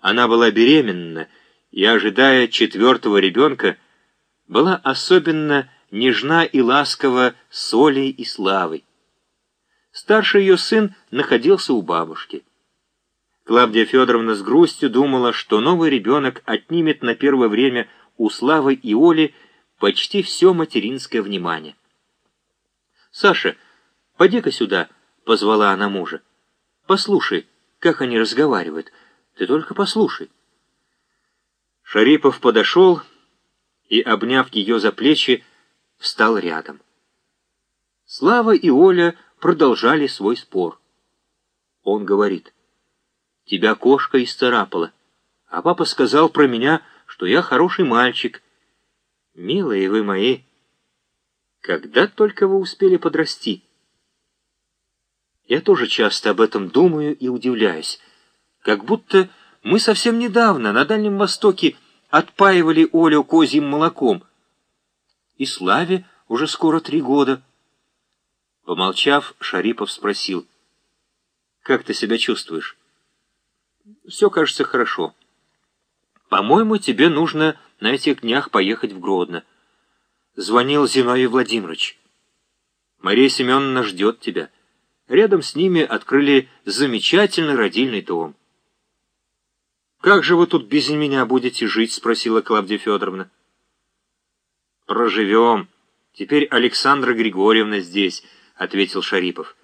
Она была беременна и, ожидая четвертого ребенка, была особенно нежна и ласкова с и Славой. Старший ее сын находился у бабушки. Клавдия Федоровна с грустью думала, что новый ребенок отнимет на первое время у Славы и Оли почти все материнское внимание. «Саша, поди-ка сюда», — позвала она мужа. «Послушай, как они разговаривают. Ты только послушай». Шарипов подошел и, обняв ее за плечи, встал рядом. Слава и Оля продолжали свой спор. Он говорит, «Тебя кошка исцарапала, а папа сказал про меня, что я хороший мальчик. Милые вы мои, когда только вы успели подрасти?» Я тоже часто об этом думаю и удивляюсь, как будто мы совсем недавно на Дальнем Востоке отпаивали Олю козьим молоком, и Славе уже скоро три года. Помолчав, Шарипов спросил, «Как ты себя чувствуешь?» «Все кажется хорошо. По-моему, тебе нужно на этих днях поехать в Гродно». Звонил Зиновий Владимирович. «Мария Семеновна ждет тебя». Рядом с ними открыли замечательный родильный дом. «Как же вы тут без меня будете жить?» — спросила Клавдия Федоровна. «Проживем. Теперь Александра Григорьевна здесь», — ответил Шарипов.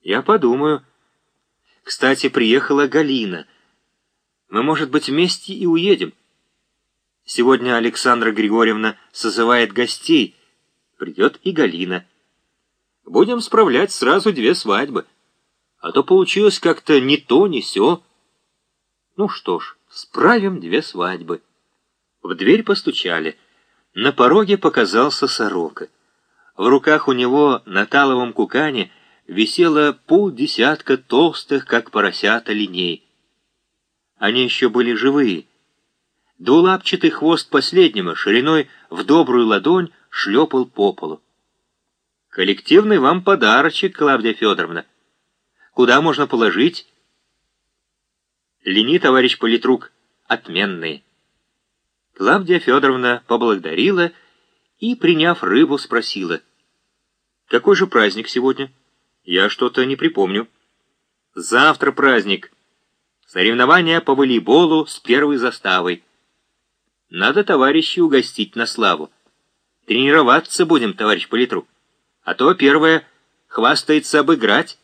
«Я подумаю. Кстати, приехала Галина. Мы, может быть, вместе и уедем. Сегодня Александра Григорьевна созывает гостей. Придет и Галина. Будем справлять сразу две свадьбы. А то получилось как-то ни то, ни сё. Ну что ж, справим две свадьбы». В дверь постучали. На пороге показался сорока. В руках у него на таловом кукане висело полдесятка толстых, как поросята, линей. Они еще были живые. Двулапчатый хвост последнего, шириной в добрую ладонь, шлепал по полу. «Коллективный вам подарочек, Клавдия Федоровна. Куда можно положить?» «Лини, товарищ политрук, отменные». Клавдия Федоровна поблагодарила и, приняв рыбу, спросила. «Какой же праздник сегодня? Я что-то не припомню». «Завтра праздник. Соревнования по волейболу с первой заставой. Надо товарищи угостить на славу. Тренироваться будем, товарищ политрук. А то первое хвастается обыграть.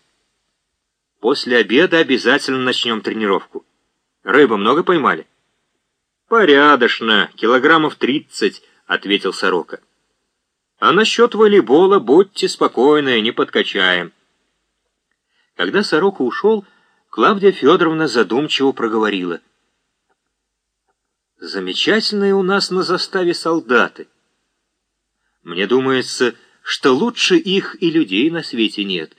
После обеда обязательно начнем тренировку. Рыбы много поймали?» «Порядочно, килограммов тридцать», — ответил Сорока. «А насчет волейбола будьте спокойны, не подкачаем». Когда Сорока ушел, Клавдия Федоровна задумчиво проговорила. «Замечательные у нас на заставе солдаты. Мне думается, что лучше их и людей на свете нет.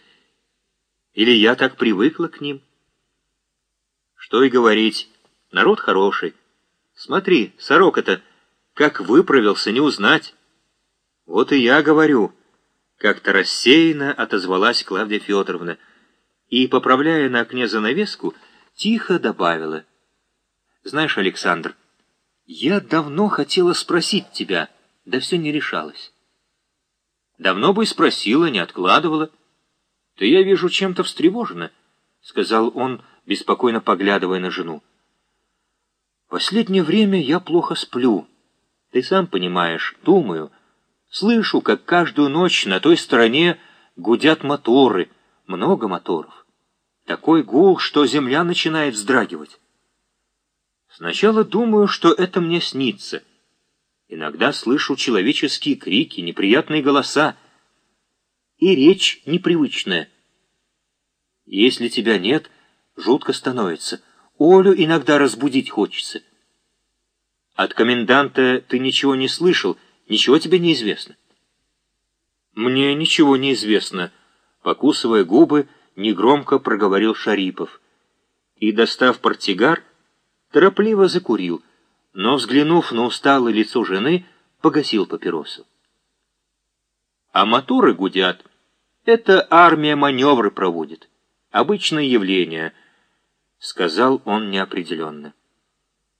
Или я так привыкла к ним?» «Что и говорить, народ хороший». Смотри, сорока-то, как выправился, не узнать. Вот и я говорю, как-то рассеянно отозвалась Клавдия Федоровна и, поправляя на окне занавеску, тихо добавила. Знаешь, Александр, я давно хотела спросить тебя, да все не решалась. Давно бы и спросила, не откладывала. Ты, я вижу, чем-то встревожена, — сказал он, беспокойно поглядывая на жену. Последнее время я плохо сплю. Ты сам понимаешь, думаю. Слышу, как каждую ночь на той стороне гудят моторы, много моторов. Такой гул, что земля начинает вздрагивать. Сначала думаю, что это мне снится. Иногда слышу человеческие крики, неприятные голоса. И речь непривычная. Если тебя нет, жутко становится — Олю иногда разбудить хочется. От коменданта ты ничего не слышал, ничего тебе не известно. Мне ничего не известно, покусывая губы, негромко проговорил Шарипов. И, достав портсигар, торопливо закурил, но, взглянув на усталое лицо жены, погасил папиросу. А моторы гудят. Это армия маневры проводит. Обычное явление — сказал он неопределенно.